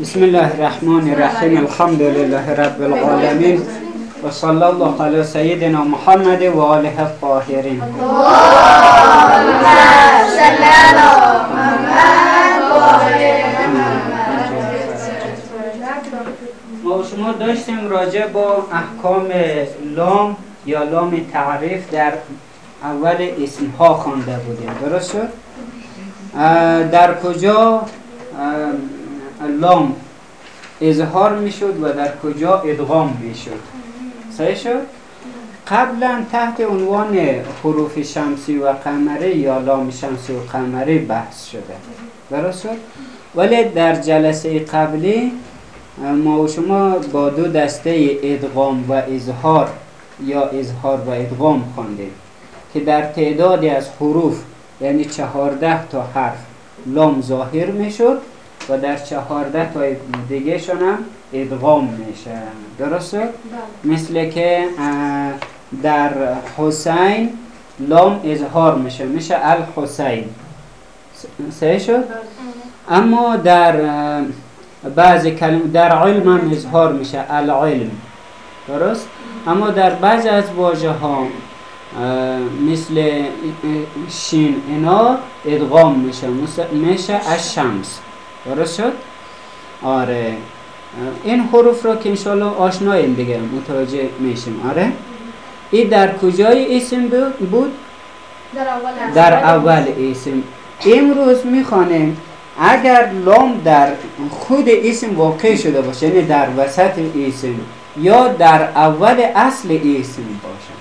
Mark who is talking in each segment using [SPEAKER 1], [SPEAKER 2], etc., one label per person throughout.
[SPEAKER 1] بسم الله الرحمن الرحیم الحمد لله رب العالمین و صلی الله علی سیدنا محمد و آله الطاهرین ما شما داشتیم راجع با احکام لام یا لام تعریف در اول اسم ها خوانده بودیم درست شد؟ در کجا لام اظهار می‌شد و در کجا ادغام می‌شد صحیح شد؟ قبلا تحت عنوان حروف شمسی و قمری یا لام شمسی و قمری بحث شده درست شد؟ ولی در جلسه قبلی ما و شما با دو دسته ادغام و اظهار یا اظهار و ادغام خواندیم که در تعدادی از حروف یعنی چهارده تا حرف لام ظاهر می‌شد و در چهارده تا دیگه هم ادغام میشه درسته؟
[SPEAKER 2] بله.
[SPEAKER 1] مثل که در حسین لام اظهار میشه میشه الحسین صحیح شد؟
[SPEAKER 2] بله.
[SPEAKER 1] اما در بعضی کلمه در علم هم اظهار میشه العلم درست؟ اما در بعضی از واژه ها مثل شین اینا ادغام میشه میشه الشمس درست شد؟ آره. این حروف رو که انشالله آشناییم دیگه متوجه میشیم. آره. این در کجای اسم بود؟
[SPEAKER 2] در اول
[SPEAKER 1] در اول اسم. امروز می‌خوانیم اگر لام در خود اسم واقع شده باشه یعنی در وسط اسم یا در اول اصل اسم باشه.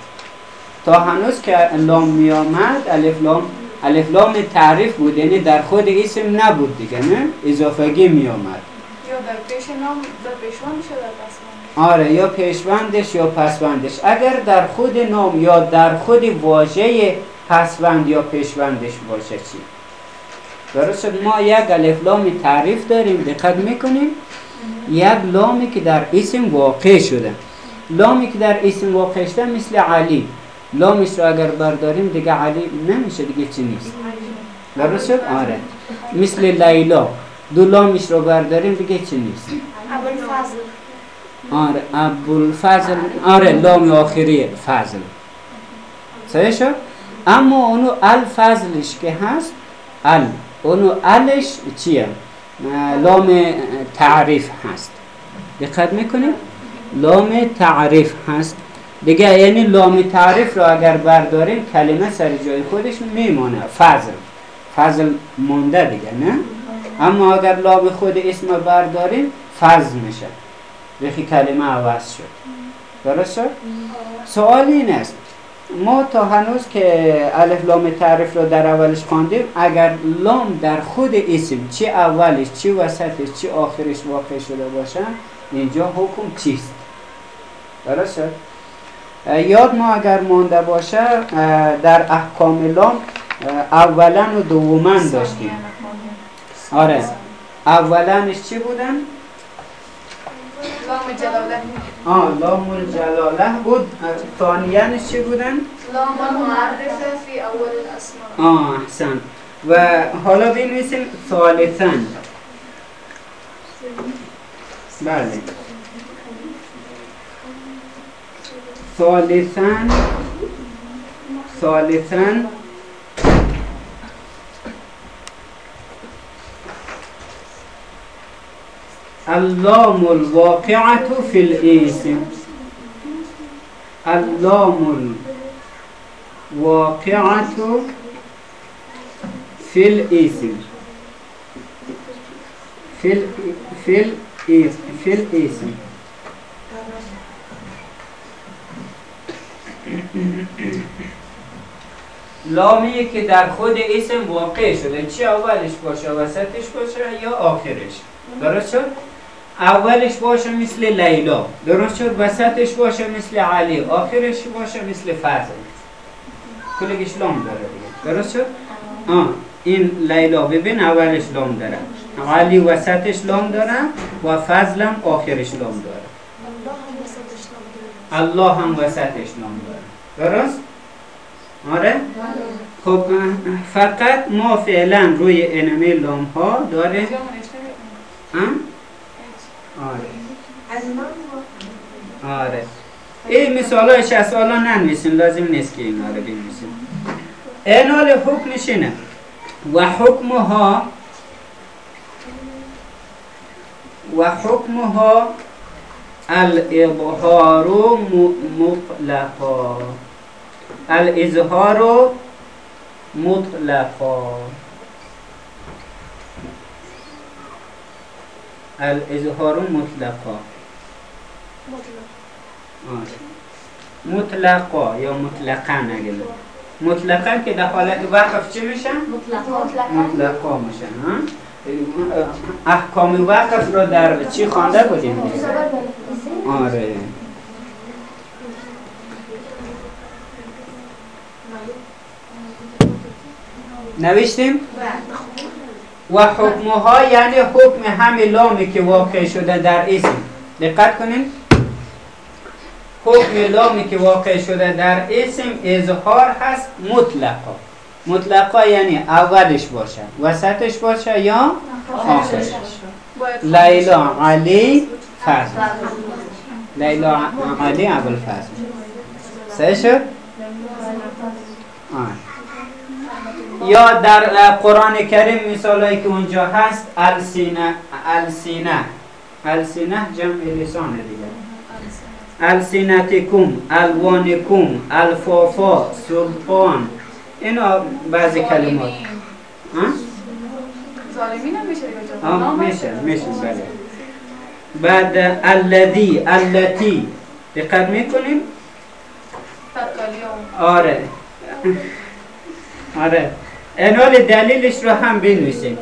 [SPEAKER 1] تا هنوز که لام می آمد الف لام الف لام تعریف بود یعنی در خود اسم نبود دیگه نه؟ اضافگی می آمد
[SPEAKER 2] یا در پیش نام در پیشوان میشه در پسوان
[SPEAKER 1] آره یا پیشوندش یا پسوندش. اگر در خود نام یا در خود واژه پسوند یا پیشوندش باشه چی؟ درست؟ ما یک الف لام تعریف داریم دقت می‌کنیم؟ یک لامی که در اسم واقع شده. لامی که در اسم واقع شده مثل علی. لامش رو اگر برداریم دیگه علی نمیشه دیگه چی نیست درست شد؟ آره مثل لیلا دو لامش رو برداریم دیگه چی نیست آره ابوالفضل آره لام آخری فضل صحیح شد؟ اما اونو الفضلش که هست ال اونو الش چیه؟ لام تعریف هست دقت می‌کنیم؟ لام تعریف هست دیگه یعنی لام تعریف رو اگر برداریم کلمه سر جای خودش میمانه فضل. فضل مونده دیگه نه؟ اما اگر لام خود اسم برداریم فضل میشه. بخی کلمه عوض شد. درست شد؟ سوال این است. ما تا هنوز که الف لام تعریف رو در اولش خواندیم اگر لام در خود اسم چی اولش چی وسطش چی آخرش واقع شده باشه اینجا حکم چیست؟ درست شد؟ یاد ما اگر مانده باشه در احکام لام اولا و دوما داشتیم. آره. اولنش چی بودن؟
[SPEAKER 2] لام جلاله.
[SPEAKER 1] آه لام الجلاله بود. ثانیانش چی بودن؟
[SPEAKER 2] لام معرفه فی اول الاسماء.
[SPEAKER 1] آه احسن. و حالا بنویسیم ثالثا. بله. ثالثا ثالثا اللام الواقعة في الاسم. اللام الواقعة في الاسم. في في الاسم في الاسم. لامی که در خود اسم واقع شده چی اولش باشه؟ وسطش باشه یا آخرش؟ درست شد؟ اولش باشه مثل لیلا. درست شد؟ وسطش باشه مثل علی. آخرش باشه مثل فضل کلگش لام داره دیگه. درست شد؟ آه. این لیلا. ببین اولش لام داره. علی وسطش لام داره و فضلم آخرش لام داره.
[SPEAKER 2] الله هم وسطش لام داره.
[SPEAKER 1] درست؟ آره؟ خب فقط ما فعلا روی انمه لام ها داره
[SPEAKER 2] هم؟ آره آره
[SPEAKER 1] این مثال های شست حالا ننویسیم لازم نیست که اینا رو بنویسیم انال حکمش اینه و حکمها و حکمها الاظهار مطلقا. الاظهار مطلقا. الاظهار مطلقا. مطلقا یا مطلقا اگه مطلقا که در حالت وقف چی میشن؟ مطلقا میشن احکام وقف رو در چی خوانده بودیم؟ آره. نوشتیم؟ و حکمها یعنی حکم همه لامی که واقع شده در اسم. دقت کنین. حکم لامی که واقع شده در اسم اظهار هست مطلقا. مطلقا یعنی اولش باشه. وسطش باشه یا آخرش. لیلا علی فضل لیلا علی اول فضل سه شد؟ یا در قرآن کریم مثال که اونجا هست السینه السینه. السینه جمع لسان دیگه. السینتکم الوانکم الفافا سلطان. اینا بعضی کلمات.
[SPEAKER 2] ظالمین هم میشه
[SPEAKER 1] آه میشه میشه بله. بعد الذی التی دقت می‌کنیم؟ آره. آره. اینال دلیلش رو هم بنویسیم.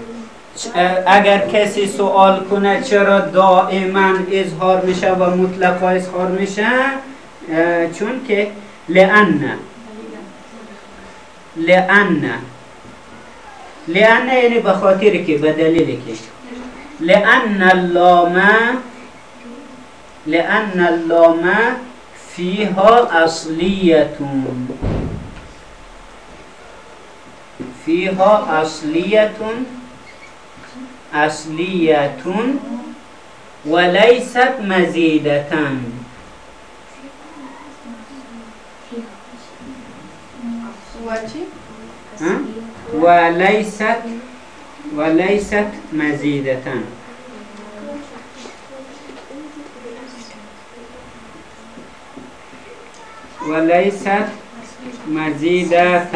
[SPEAKER 1] اگر کسی سوال کنه چرا دائما اظهار میشه و مطلقا اظهار میشه چون که لأن. لأن. لأن یعنی به خاطر که به دلیل که. لأن اللام لأن اللام فيها أصلية. فيها أصلية أصلية وليست مزيدة. وليست وليست مزيدة وليست مزيدة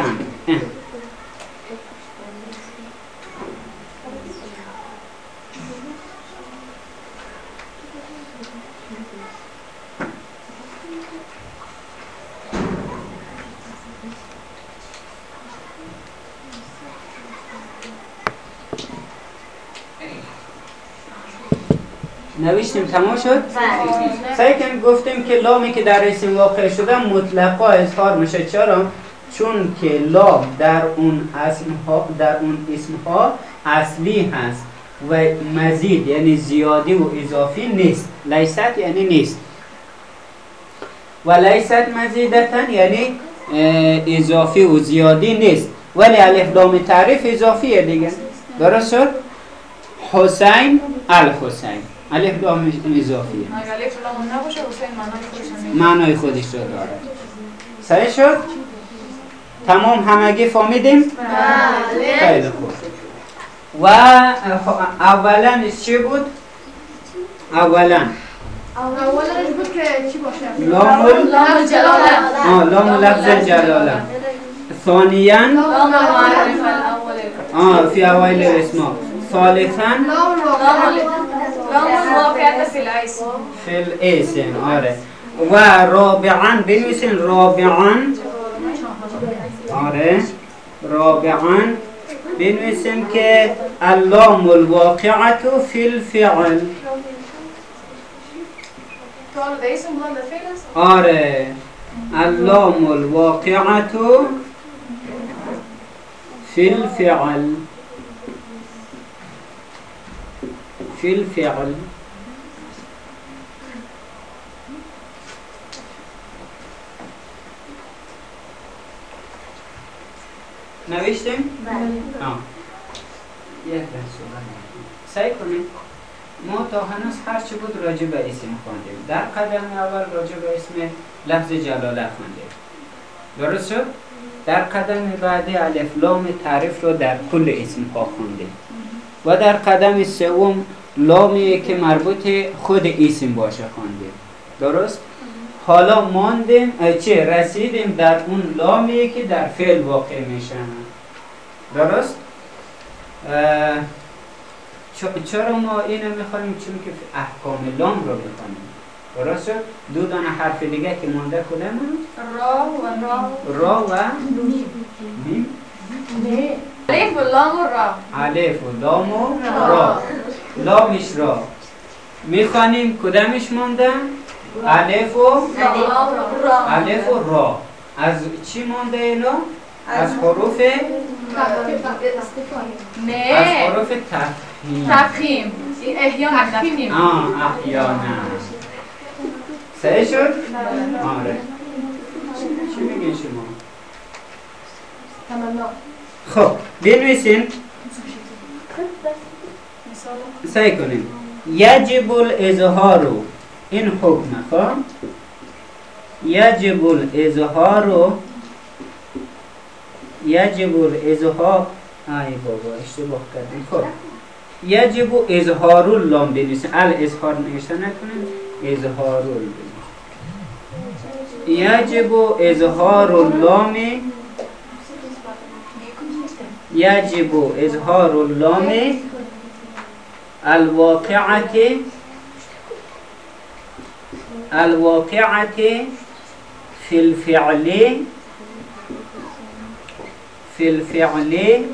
[SPEAKER 1] نوشتیم تمام شد؟ سعی کنیم گفتیم که لامی که در اسم واقع شده مطلقا اظهار میشه. چرا؟ چون که لام در اون اسم ها در اون اسم ها اصلی هست و مزید یعنی زیادی و اضافی نیست. لیست یعنی نیست. و لیست مزیدتا یعنی اضافی و زیادی نیست. ولی الف لام تعریف اضافیه دیگه. درست شد؟ حسین الحسین. الف لام اضافیه. معنای خودش رو داره. صحیح شد؟ تمام همگی فهمیدیم؟ بله. خیلی خوب. و اولا چی بود؟ اولا.
[SPEAKER 2] اولش بود که چی باشه؟
[SPEAKER 1] لام
[SPEAKER 2] لام جلاله.
[SPEAKER 1] آه لام لفظ جلاله. ثانیا؟ آه في اوائل الاسماء ثالثا؟ في الاسن آره ورابعا بنویسین رابعا آره رابعا بنویسیم که اللام الواقعة في الفعل آره اللام الواقعة في الفعل في الفعل نوشتیم؟ آه. یک سعی کنید ما تا هنوز هر چی بود راجع به اسم خواندیم در قدم اول راجع به اسم لفظ جلاله خواندیم درست شد؟ در قدم بعدی الف لام تعریف رو در کل اسم ها خوندیم. و در قدم سوم لامی که مربوط خود اسم باشه خواندیم درست؟ حالا ماندیم چه رسیدیم در اون لامی که در فعل واقع میشن درست؟ چرا ما اینو می‌خوانیم چون که احکام لام رو بخوانیم درست شد؟ دو دانه حرف دیگه که مونده کدام
[SPEAKER 2] را و را
[SPEAKER 1] را و میم
[SPEAKER 2] الف و لام و را
[SPEAKER 1] الف و لام و را لامش را می‌خوانیم. کدامش مونده الف و الف و را. از چی مونده اینا؟ از حروف
[SPEAKER 2] نه.
[SPEAKER 1] از حروف تفهیم.
[SPEAKER 2] تفخیم احیانا. تفخیم
[SPEAKER 1] آه احیانا. صحیح شد؟ آره. چی میگین شما؟ خب بنویسین. سعی کنیم. یجب الاظهار این حکم خب یجب الاظهار یجب الاظهار ای بابا اشتباه کردیم خب. یجب اظهار اللام بنویسین ال اظهار نوشته نکنیم اظهار یجب اظهار اللام یجب اظهار اللام الواقعة الواقعة في الفعل في الفعل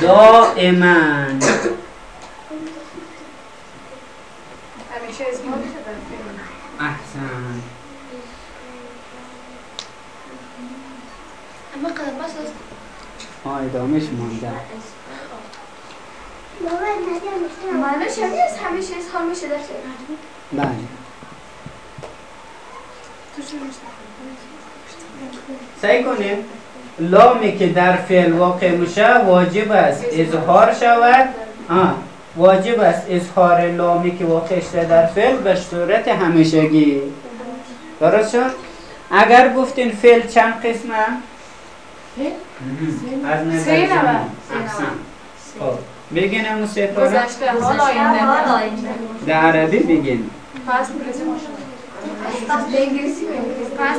[SPEAKER 1] دائما.
[SPEAKER 3] أحسن. هاي ده
[SPEAKER 1] آه،
[SPEAKER 3] مش مهم. از میشه در
[SPEAKER 1] بله سعی کنیم. لامی که در فعل واقع میشه واجب است اظهار شود. آه. واجب است اظهار لامی که واقع شده در فعل به صورت همیشگی. درست شد؟ اگر گفتین فعل چند قسمه؟ از نظر
[SPEAKER 2] سه
[SPEAKER 1] زمان بگین تا رو.
[SPEAKER 2] گذشته حال آینده.
[SPEAKER 1] در عربی بگین.
[SPEAKER 2] پس پرزنت
[SPEAKER 3] به انگلیسی پس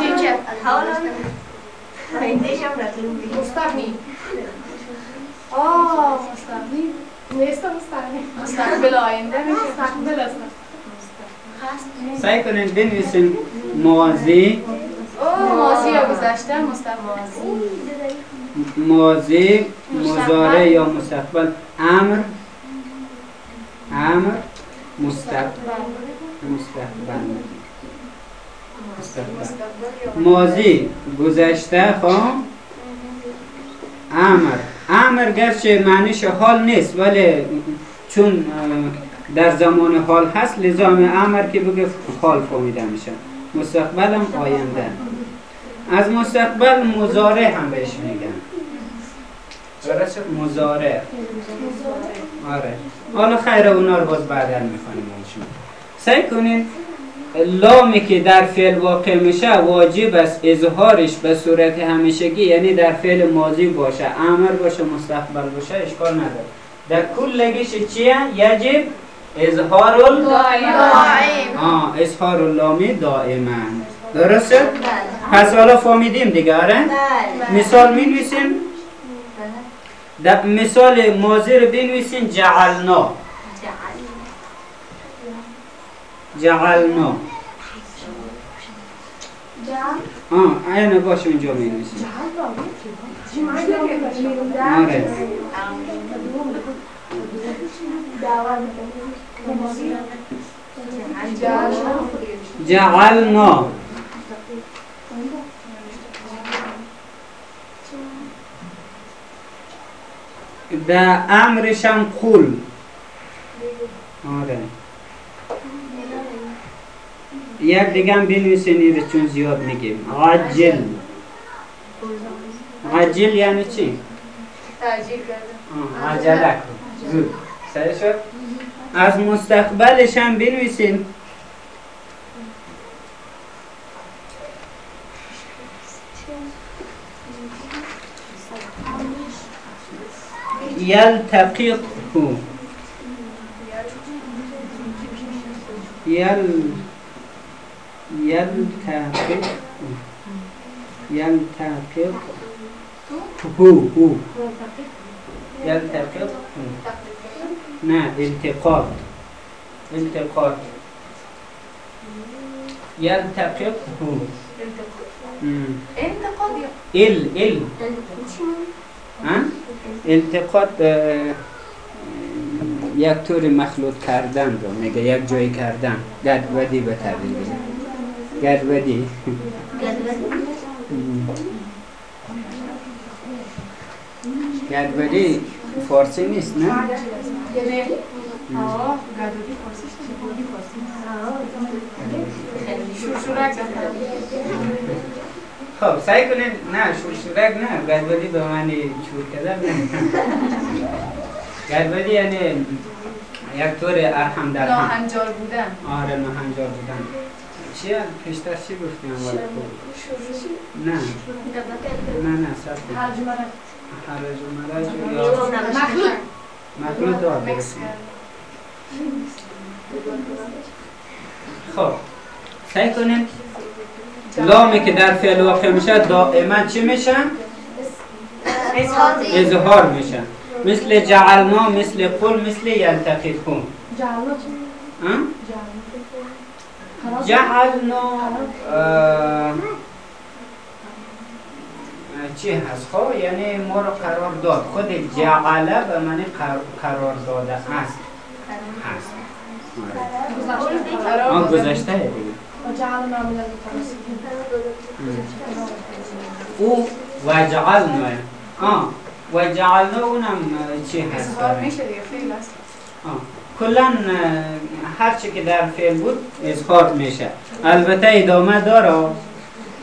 [SPEAKER 3] فیوچر
[SPEAKER 2] مستقبی آه مستقبی نیست مستقبی مستقبل آینده مستقبل است
[SPEAKER 1] سعی کنین بنویسین ماضی.
[SPEAKER 2] اوه ماضی یا گذشته؟ مستقبل
[SPEAKER 1] ماضی. مضارع یا مستقبل؟ امر؟ امر؟ مستقبل. مستقبل. ماضی گذشته خب؟ امر. امر گرچه معنیش حال نیست ولی چون در زمان حال هست لزا امر که بگه حال فهمیده میشه. مستقبل هم آینده. از مستقبل مزارع هم بهش درست شد؟ مزارع آره حالا خیر اونا رو باز بعدا می‌خوانیم شما سعی کنین لامی که در فعل واقع میشه واجب است اظهارش به صورت همیشگی یعنی در فعل ماضی باشه امر باشه مستقبل باشه اشکال نداره در کلگیش چیه؟ یجب اظهار. آه اظهار اللامی دائما درست شد؟ پس حالا فهمیدیم دیگه آره؟ مثال می نویسیم در مثال ماضی رو بنویسین جعلنا جعلنا آه اینو باشه اونجا می نویسیم آره جعلنا به امرشم قول. آره. یک دیگه هم بنویسین چون زیاد میگیم. عجل عجل یعنی چی؟
[SPEAKER 2] کرده
[SPEAKER 1] آه، عجله کن زود. سعی شد؟ از مستقبلش هم بنویسیم يلتقطه يل يلتقط يلتقط هو. هو يلتقط نه التقاط التقاط يلتقط هو.
[SPEAKER 2] انتقاد.
[SPEAKER 1] إل. إل. اه، یک طور مخلوط کردن رو میگه یک جایی کردن. گدودی به تعبیر گدودی. گدودی. فارسی نیست نه؟
[SPEAKER 2] یعنی آه گدودی فارسیش چی شورشورک
[SPEAKER 1] خب سعی کنید نه شورشورک نه. گدودی به معنی چور کردن نه. گدودی یعنی یک طور ارحم درهم
[SPEAKER 2] ناهنجار بودن.
[SPEAKER 1] آره ناهنجار بودن. چی پیشتر چی گفتیم؟ اول نه. نه نه سب.
[SPEAKER 2] هرج مرج
[SPEAKER 1] حرج مرج یا
[SPEAKER 2] مخلوط.
[SPEAKER 1] مخلوط.
[SPEAKER 2] کرد.
[SPEAKER 1] خب. سعی کنید لامی که در فعل واقع میشه دائما چی میشن؟ اظهار میشن مثل جعلنا مثل قل مثل
[SPEAKER 2] چی؟
[SPEAKER 1] ها؟
[SPEAKER 2] جعلنا.
[SPEAKER 1] جعلنا چی هست خب یعنی ما رو قرار داد خود جعله به معنی قر- قرار داده است هست آن. گذشته
[SPEAKER 2] وجعلنا من.
[SPEAKER 1] او و جعلنا آه و جعلنا اونم چی هست؟
[SPEAKER 2] میشه دیگه فعل.
[SPEAKER 1] کلا هر چی که در فعل بود اظهار میشه. البته ادامه داره.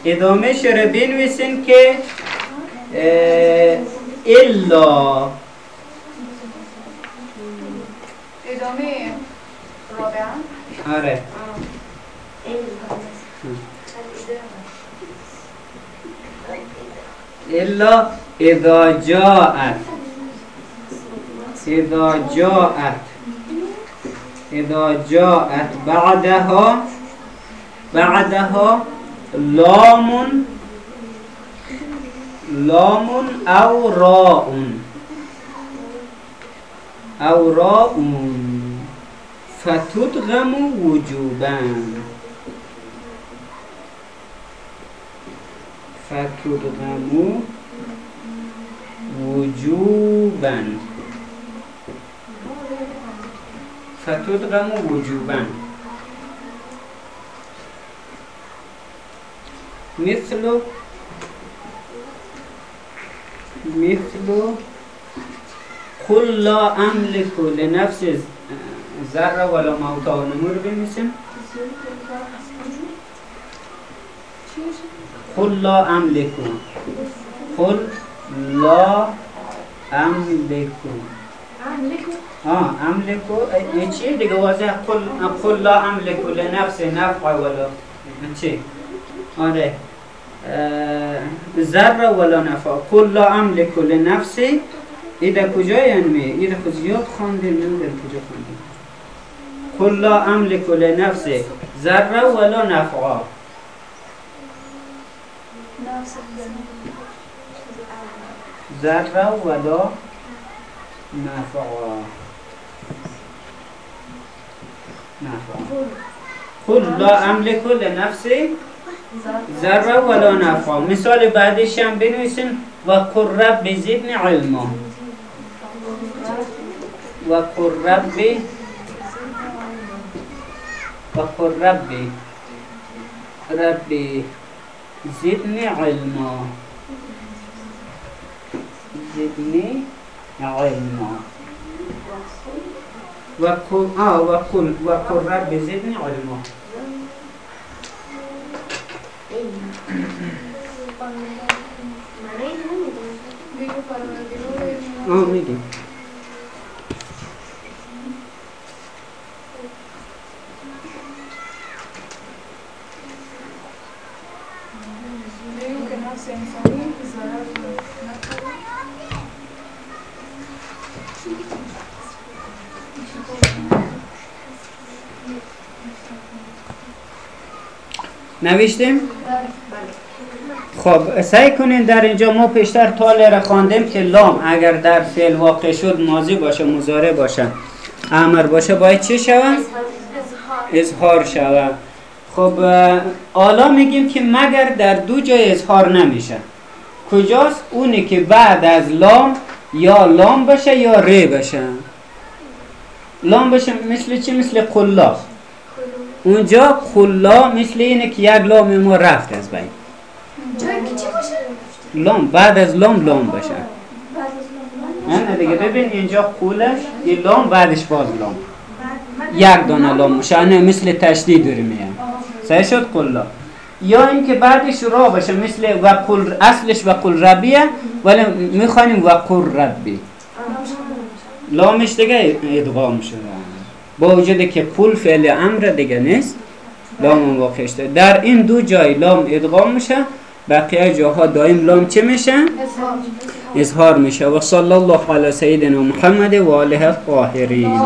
[SPEAKER 1] ادامه رو بنویسین که الا.
[SPEAKER 2] ادامه رابعا
[SPEAKER 1] آره. الا اذا جاءت. اذا جاءت. اذا جاءت. بعدها بعدها لام لام او راء. او راء. فتدغم وجوبا. فتدغم وجوبا. فتدغم وجوبا. مثل مثل قل لا أملك لنفسي ذرة ولا موتا ونمور بنسم قل لا أملك قل لا أملك آه أملك إيه چی دیگه واضح؟ قل قل لا أملك لنفسي نفع ولا چی؟ آره. ذره ولا نفع. قل لا أملك لنفسي ایده کجا یعنی؟ ایده خود زیاد خواندیم نمی‌دونم کجا خواندیم. قل لا أملك لنفسي ذره ولا نفع. ذره ولا نفع نفع قل لا أملك لنفسي ذره ولا نفع مثال بعدش هم بنویسین و قل رب زدنی علما. و قل رب و قل رب رب زدني علما. زدني علما. وقل آه وقل وقل رب زدني علما
[SPEAKER 2] بگو پرورده
[SPEAKER 1] آه میگم. نوشتیم؟ خب سعی کنین در اینجا ما پیشتر تاله را خواندیم که لام اگر در فعل واقع شد ماضی باشه مزاره باشه امر باشه باید چی شود؟ اظهار شود خب حالا میگیم که مگر در دو جای اظهار نمیشه کجاست؟ اونی که بعد از لام یا لام باشه یا ری باشه لام باشه مثل چی؟ مثل قلا اونجا قلا مثل اینه که یک لام ما رفت از بین. لام بعد از لام لام باشه. نه دیگه ببین اینجا قولش این لام بعدش باز لام. یک دانه لام میشه مثل تشدید داری میگم صحیح شد قلا یا اینکه بعدش را باشه مثل وقل اصلش وقل ربیه ولی می‌خوانیم وقل ربی. لامش دیگه ادغام شده. با وجود که قل فعل امر دیگه نیست لام واقع شده در این دو جای لام ادغام میشه بقیه جاها دائم لام چه میشه؟ اظهار. میشه. و صلی الله علی سیدنا محمد و آله الطاهرین.